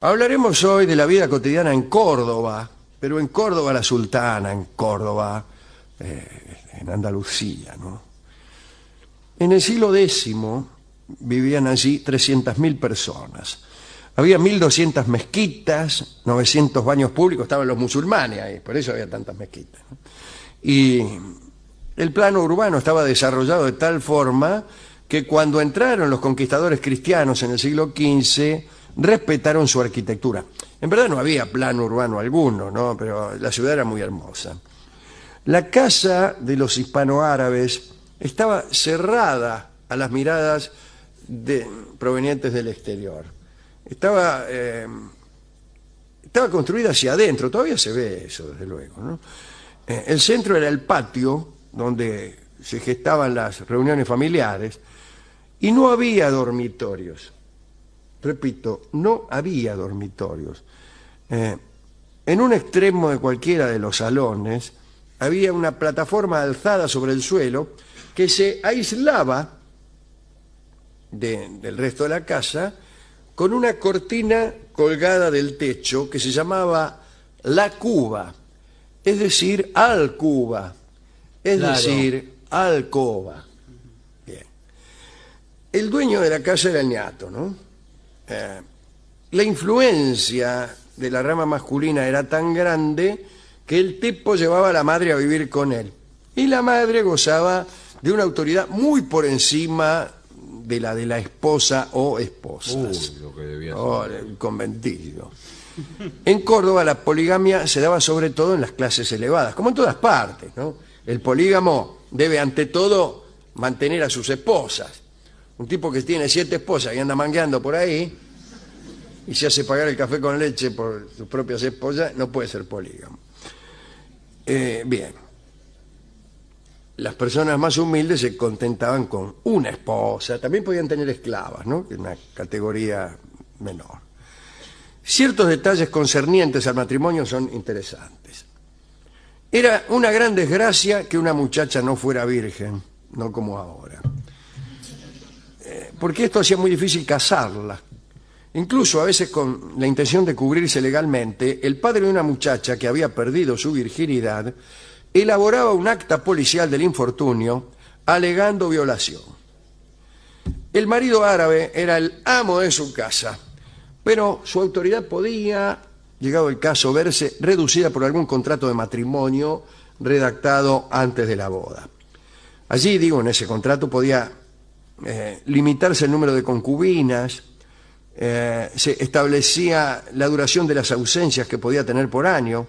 Hablaremos hoy de la vida cotidiana en Córdoba, pero en Córdoba la Sultana, en Córdoba, eh, en Andalucía. ¿no? En el siglo X vivían allí 300.000 personas. Había 1.200 mezquitas, 900 baños públicos, estaban los musulmanes ahí, por eso había tantas mezquitas. Y el plano urbano estaba desarrollado de tal forma que cuando entraron los conquistadores cristianos en el siglo XV, respetaron su arquitectura. En verdad no había plano urbano alguno, ¿no? pero la ciudad era muy hermosa. La casa de los hispanoárabes estaba cerrada a las miradas provenientes del exterior. Estaba, eh, estaba construida hacia adentro, todavía se ve eso, desde luego. Eh, el centro era el patio, donde se gestaban las reuniones familiares, y no había dormitorios. Repito, no había dormitorios. Eh, en un extremo de cualquiera de los salones había una plataforma alzada sobre el suelo que se aislaba de- del resto de la casa con una cortina colgada del techo que se llamaba la cuba, es decir, alcuba, es Claro. decir, alcoba. Bien. El dueño de la casa era el ñato, ¿no? Eh, la influencia de la rama masculina era tan grande que el tipo llevaba a la madre a vivir con él. Y la madre gozaba de una autoridad muy por encima de la de la esposa o esposas. Uy, lo que debía ser. Oh, el conventillo. En Córdoba la poligamia se daba sobre todo en las clases elevadas, como en todas partes, ¿no? El polígamo debe ante todo mantener a sus esposas. Un tipo que tiene siete esposas y anda mangueando por ahí y se hace pagar el café con leche por sus propias esposas, no puede ser polígamo. Eh, bien. Las personas más humildes se contentaban con una esposa, también podían tener esclavas, ¿no? una categoría menor. Ciertos detalles concernientes al matrimonio son interesantes. Era una gran desgracia que una muchacha no fuera virgen, no como ahora. Porque esto hacía muy difícil casarla. Incluso a veces con la intención de cubrirse legalmente, el padre de una muchacha que había perdido su virginidad elaboraba un acta policial del infortunio alegando violación. El marido árabe era el amo de su casa, pero su autoridad podía, llegado el caso, verse reducida por algún contrato de matrimonio redactado antes de la boda. Allí, digo, en ese contrato podía eh, limitarse el número de concubinas, eh, se establecía la duración de las ausencias que podía tener por año,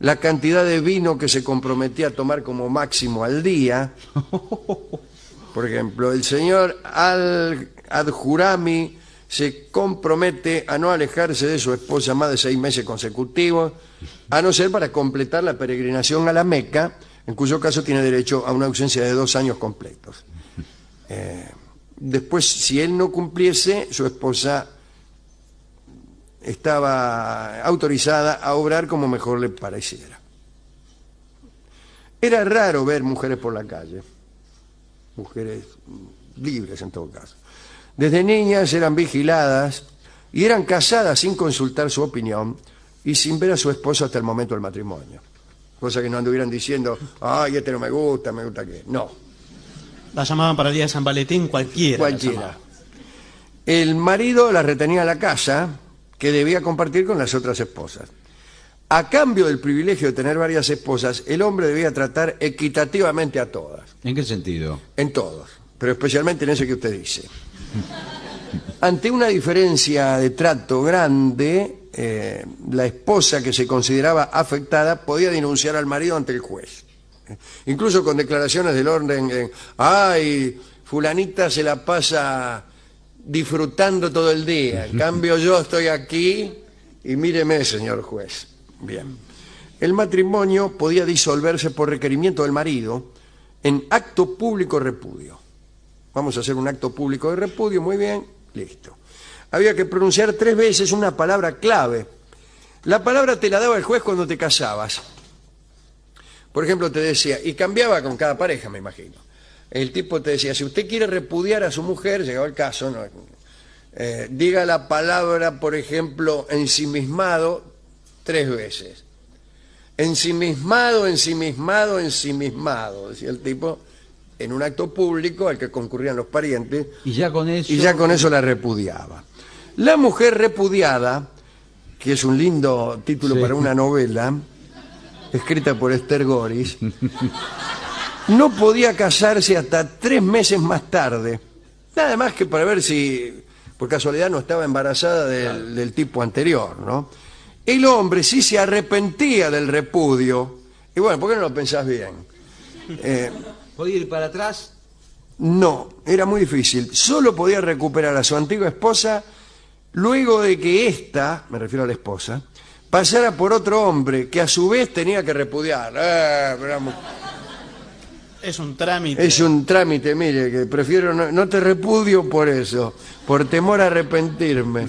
la cantidad de vino que se comprometía a tomar como máximo al día. Por ejemplo, el señor Al Adjurami se compromete a no alejarse de su esposa más de seis meses consecutivos, a no ser para completar la peregrinación a la Meca, en cuyo caso tiene derecho a una ausencia de dos años completos. Eh, después, si él no cumpliese, su esposa estaba autorizada a obrar como mejor le pareciera. Era raro ver mujeres por la calle, mujeres libres en todo caso. Desde niñas eran vigiladas y eran casadas sin consultar su opinión y sin ver a su esposo hasta el momento del matrimonio. Cosa que no anduvieran diciendo, ay, este no me gusta, me gusta que. No, La llamaban para el día de San Valentín cualquiera. cualquiera. El marido la retenía en la casa que debía compartir con las otras esposas. A cambio del privilegio de tener varias esposas, el hombre debía tratar equitativamente a todas, ¿En qué sentido? en todos, pero especialmente en ese que usted dice. Ante una diferencia de trato grande, eh, la esposa que se consideraba afectada podía denunciar al marido ante el juez. Incluso con declaraciones del orden, eh, ay, fulanita se la pasa disfrutando todo el día, en cambio yo estoy aquí y míreme, señor juez. Bien. El matrimonio podía disolverse por requerimiento del marido en acto público repudio. Vamos a hacer un acto público de repudio, muy bien, listo. Había que pronunciar tres veces una palabra clave. La palabra te la daba el juez cuando te casabas. Por ejemplo, te decía, y cambiaba con cada pareja, me imagino. El tipo te decía, si usted quiere repudiar a su mujer, llegaba el caso, ¿no? Eh, diga la palabra, por ejemplo, ensimismado tres veces. Ensimismado, ensimismado, ensimismado, decía el tipo, en un acto público al que concurrían los parientes, Y ya con eso... y ya con eso la repudiaba. La mujer repudiada, que es un lindo título Sí. para una novela, escrita por Esther Goris, no podía casarse hasta tres meses más tarde. Nada más que para ver si, por casualidad, no estaba embarazada del, del tipo anterior, ¿no? El hombre sí se arrepentía del repudio. Y bueno, ¿por qué no lo pensás bien? Eh, ¿Podía ir para atrás? no, era muy difícil. Solo podía recuperar a su antigua esposa luego de que ésta, me refiero a la esposa, pasara por otro hombre que a su vez tenía que repudiar. Mu- Es un trámite. Es un trámite, mire, que prefiero no, no te repudio por eso, por temor a arrepentirme.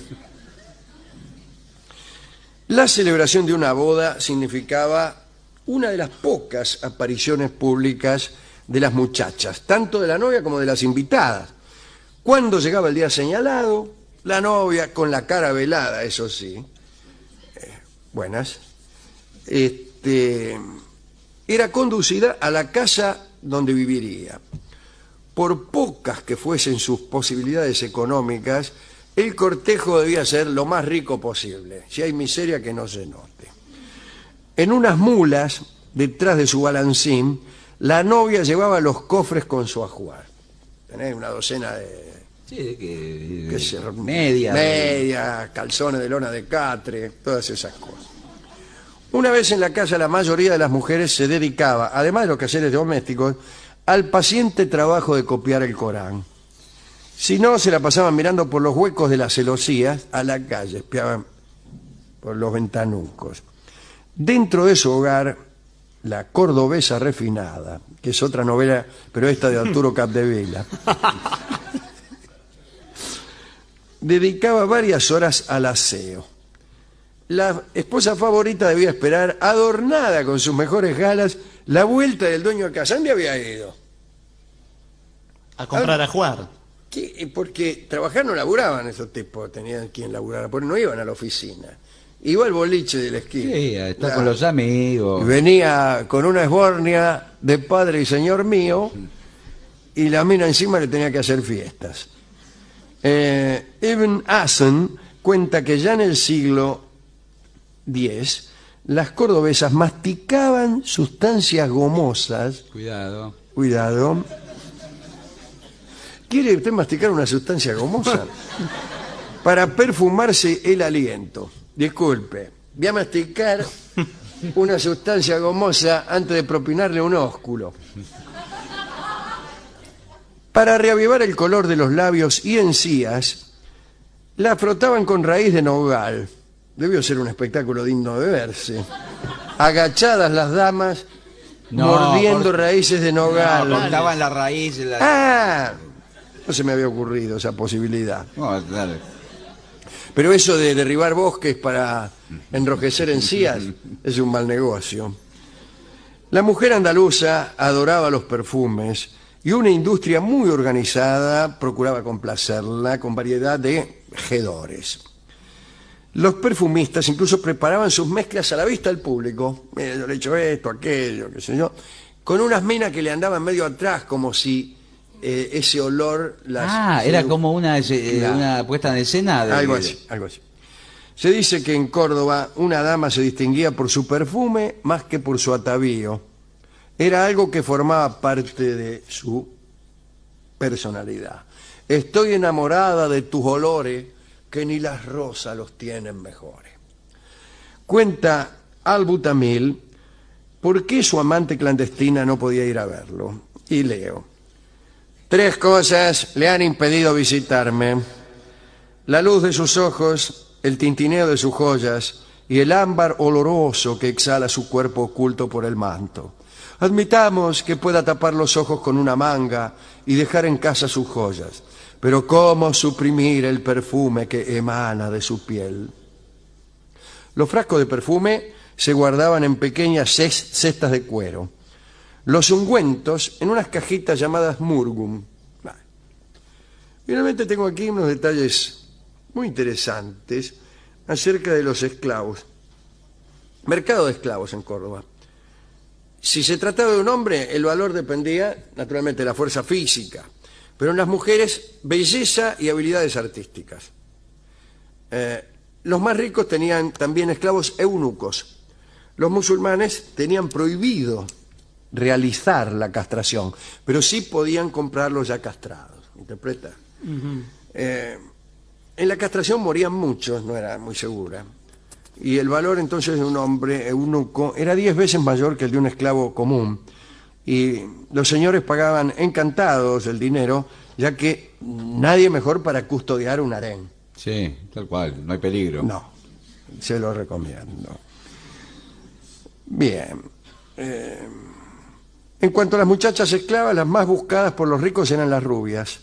La celebración de una boda significaba una de las pocas apariciones públicas de las muchachas, tanto de la novia como de las invitadas. Cuando llegaba el día señalado, la novia, con la cara velada, eso sí, buenas, este, era conducida a la casa donde viviría. Por pocas que fuesen sus posibilidades económicas, el cortejo debía ser lo más rico posible. Si hay miseria, que no se note. En unas mulas, detrás de su balancín, la novia llevaba los cofres con su ajuar. Tenés una docena de Sí, de que... yo, media. media, calzones de lona de catre, todas esas cosas. Una vez en la casa la mayoría de las mujeres se dedicaba, además de los quehaceres domésticos, al paciente trabajo de copiar el Corán. Si no, se la pasaban mirando por los huecos de las celosías a la calle, espiaban por los ventanucos. Dentro de su hogar, La cordobesa refinada, que es otra novela, pero esta de Arturo Capdevila, dedicaba varias horas al aseo. La esposa favorita debía esperar, adornada con sus mejores galas, la vuelta del dueño de casa. ¿Dónde había ido? A comprar a jugar. ¿Qué? Porque trabajar no laburaban esos tipos, tenían quien laburara, porque no iban a la oficina. Iba al boliche de la esquina. Sí, está con los amigos. Venía con una esbornia de padre y señor mío, y la mina encima le tenía que hacer fiestas. Eh, Ibn Asen cuenta que ya en el siglo X, las cordobesas masticaban sustancias gomosas, Cuidado. cuidado. ¿Quiere usted masticar una sustancia gomosa? Para perfumarse el aliento. Disculpe, voy a masticar una sustancia gomosa antes de propinarle un ósculo. Para reavivar el color de los labios y encías, la frotaban con raíz de nogal. Debió ser un espectáculo digno de verse. Agachadas las damas, No, mordiendo por- raíces de nogal. No, cortaban la raíz. La... Ah, no se me había ocurrido esa posibilidad. No, claro. Pero eso de derribar bosques para enrojecer encías es un mal negocio. La mujer andaluza adoraba los perfumes y una industria muy organizada procuraba complacerla con variedad de jedores. Los perfumistas incluso preparaban sus mezclas a la vista del público. Mira, yo le he hecho esto, aquello, qué sé yo. Con unas minas que le andaban medio atrás como si eh, ese olor las... Ah, era como una, eh, una puesta en escena. De, Algo así, algo así. Se dice que en Córdoba una dama se distinguía por su perfume más que por su atavío. Era algo que formaba parte de su personalidad. Estoy enamorada de tus olores que ni las rosas los tienen mejores. Cuenta Al-Butamil por qué su amante clandestina no podía ir a verlo. Y leo. Tres cosas le han impedido visitarme. La luz de sus ojos, el tintineo de sus joyas y el ámbar oloroso que exhala su cuerpo oculto por el manto. Admitamos que pueda tapar los ojos con una manga y dejar en casa sus joyas, pero ¿cómo suprimir el perfume que emana de su piel? Los frascos de perfume se guardaban en pequeñas ces- cestas de cuero. Los ungüentos en unas cajitas llamadas murgum. Finalmente tengo aquí unos detalles muy interesantes acerca de los esclavos. Mercado de esclavos en Córdoba. Si se trataba de un hombre, el valor dependía, naturalmente, de la fuerza física, pero en las mujeres, belleza y habilidades artísticas. Eh, los más ricos tenían también esclavos eunucos. Los musulmanes tenían prohibido realizar la castración, pero sí podían comprarlos ya castrados. ¿Interpreta? Eh, en la castración morían muchos, no era muy segura. Y el valor entonces de un hombre eunuco era diez veces mayor que el de un esclavo común. Y los señores pagaban encantados el dinero, ya que nadie mejor para custodiar un harén. Sí, tal cual, no hay peligro. No, se lo recomiendo. Bien. eh, en cuanto a las muchachas esclavas, las más buscadas por los ricos eran las rubias.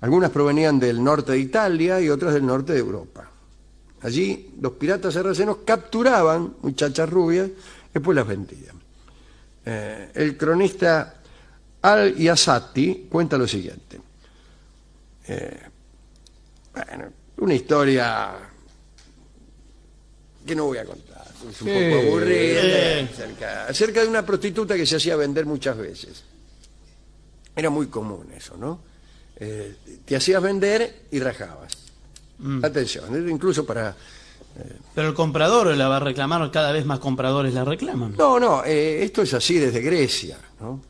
Algunas provenían del norte de Italia y otras del norte de Europa. Allí los piratas sarracenos capturaban muchachas rubias y después las vendían. Eh, el cronista Al-Yasati cuenta lo siguiente. Eh, bueno, una historia que no voy a contar, es un Sí. poco aburrida, acerca, acerca de una prostituta que se hacía vender muchas veces. Era muy común eso, ¿no? Eh, te hacías vender y rajabas. Atención, era incluso para... Pero el comprador la va a reclamar, cada vez más compradores la reclaman. No, no, eh, esto es así desde Grecia, ¿no?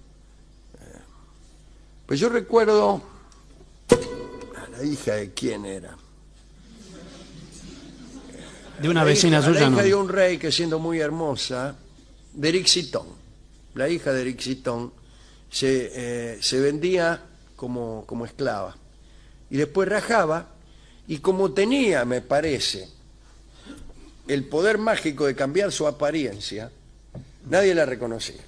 Eh, pues yo recuerdo a la hija de quién era. De una La vecina hija- la suya hija no. de un rey que siendo muy hermosa, de Erixitón. La hija de Erixitón se, eh, se vendía como, como esclava. Y después rajaba, y como tenía, me parece, el poder mágico de cambiar su apariencia, nadie la reconocía.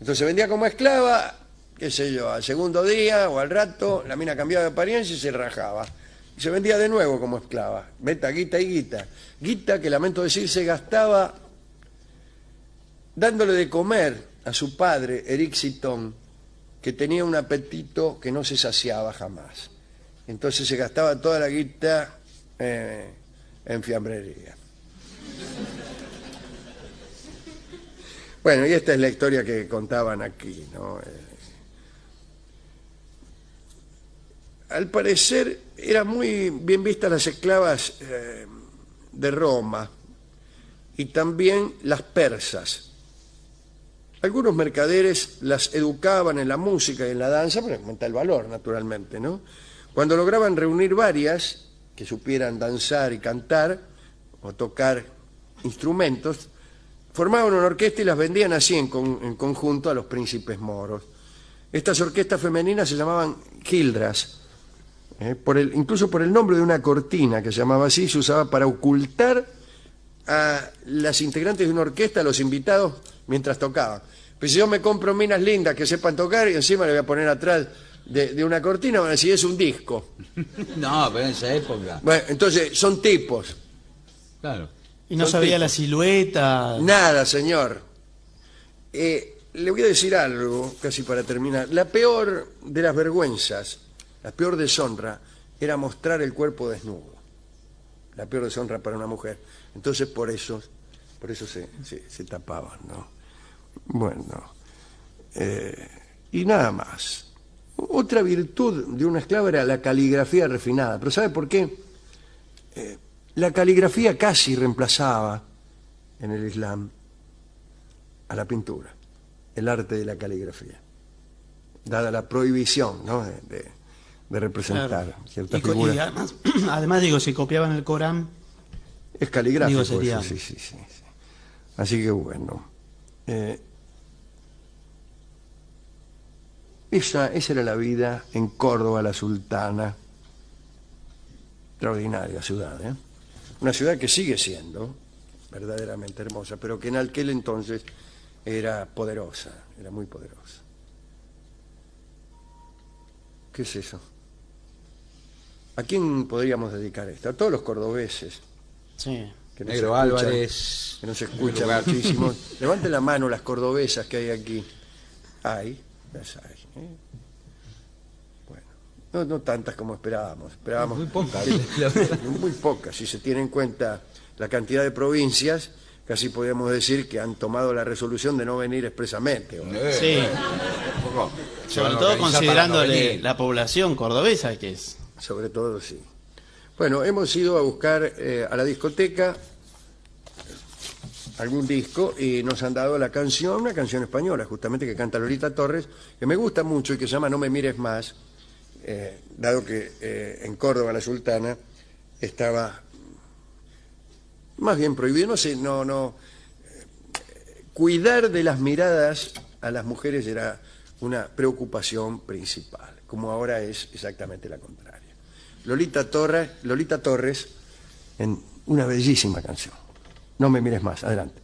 Entonces vendía como esclava, qué sé yo, al segundo día o al rato, la mina cambiaba de apariencia y se rajaba. Y se vendía de nuevo como esclava. Meta, guita y guita. Guita que, lamento decir, se gastaba dándole de comer a su padre, Eric Sitón, que tenía un apetito que no se saciaba jamás. Entonces se gastaba toda la guita eh, en fiambrería. Bueno, y esta es la historia que contaban aquí, ¿no? Eh, al parecer eran muy bien vistas las esclavas eh, de Roma y también las persas. Algunos mercaderes las educaban en la música y en la danza, para aumentar el valor, naturalmente, ¿no? Cuando lograban reunir varias que supieran danzar y cantar o tocar instrumentos, formaban una orquesta y las vendían así en, con- en conjunto a los príncipes moros. Estas orquestas femeninas se llamaban gildras, eh, incluso por el nombre de una cortina que se llamaba así, se usaba para ocultar a las integrantes de una orquesta, a los invitados, mientras tocaban. Pues si yo me compro minas lindas que sepan tocar y encima le voy a poner atrás de, de una cortina, van a decir, es un disco. No, pero en esa época. Bueno, entonces, son tipos. Claro. Y no Son sabía tipos. la silueta. Nada, señor. Eh, le voy a decir algo, casi para terminar. La peor de las vergüenzas, la peor deshonra, era mostrar el cuerpo desnudo. La peor deshonra para una mujer. Entonces, por eso, por eso se, se- se tapaban, ¿no? Bueno. eh, y nada más. Otra virtud de una esclava era la caligrafía refinada. ¿Pero sabe por qué? Eh, la caligrafía casi reemplazaba en el Islam a la pintura, el arte de la caligrafía, dada la prohibición ¿no? de, de- de representar Claro. ciertas Y, co- y figuras. además, además, digo, si copiaban el Corán, Es caligráfico, Digo, sería- eso, sí, sí, sí, sí. Así que bueno. eh, esa, esa era la vida en Córdoba, la Sultana. Extraordinaria ciudad, ¿eh? Una ciudad que sigue siendo verdaderamente hermosa, pero que en aquel entonces era poderosa, era muy poderosa. ¿Qué es eso? ¿A quién podríamos dedicar esto? A todos los cordobeses. sí. que nos Negro escuchan, Álvarez. que nos escuchan lugar. muchísimo. Levanten la mano las cordobesas que hay aquí. Hay, las hay. ¿eh? Bueno, No, no tantas como esperábamos. Esperábamos Muy pocas, muy pocas. Si se tiene en cuenta la cantidad de provincias, casi podríamos decir que han tomado la resolución de no venir expresamente. Eh, Sí, sobre todo para no la población cordobesa que es. Sobre todo, sí. Bueno, hemos ido a buscar eh, a la discoteca algún disco y nos han dado la canción, una canción española, justamente que canta Lolita Torres, que me gusta mucho y que se llama No me mires más, eh, dado que eh, en Córdoba la Sultana estaba más bien prohibido, no sé, no, no. eh, Cuidar de las miradas a las mujeres era una preocupación principal, como ahora es exactamente la contraria. Lolita Torres, Lolita Torres en una bellísima canción. No me mires más, adelante.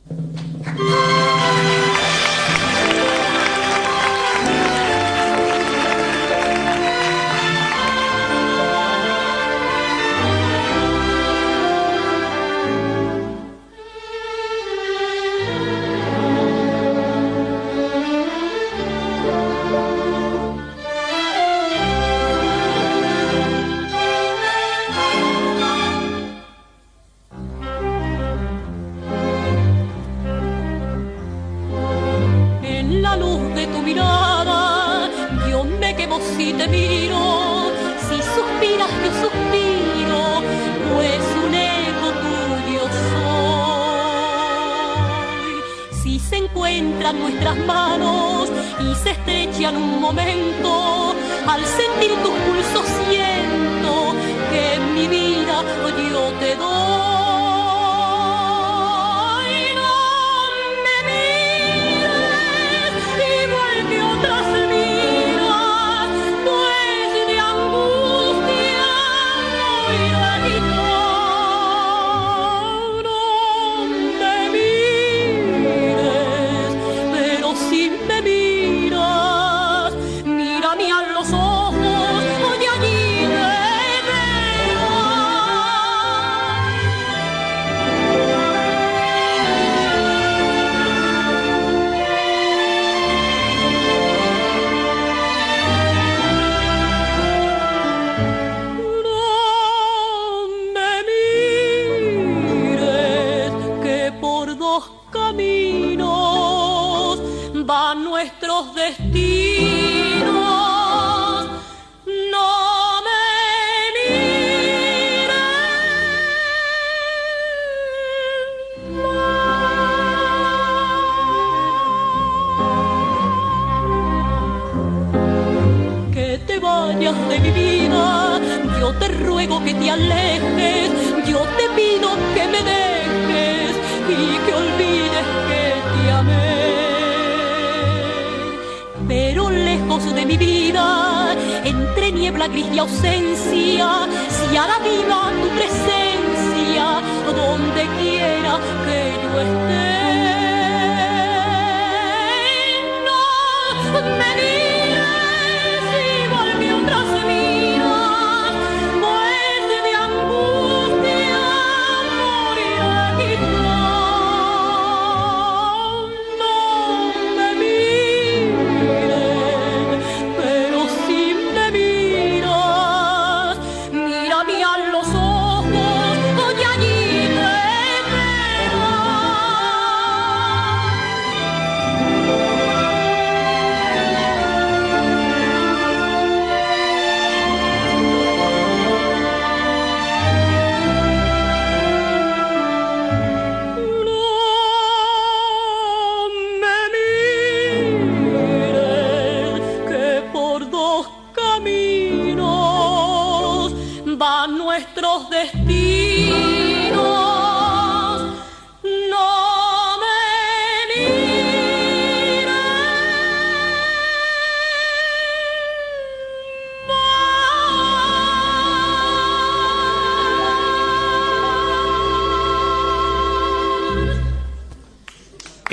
Se estrechan un momento, al sentir tus pulsos siento que en mi vida yo te doy. De mi vida, yo te ruego que te alejes, yo te pido que me dejes y que olvides que te amé. Pero lejos de mi vida, entre niebla gris y ausencia, si hará viva tu presencia, donde quiera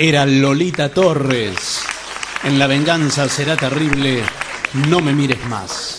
Era Lolita Torres. En la venganza será terrible. No me mires más.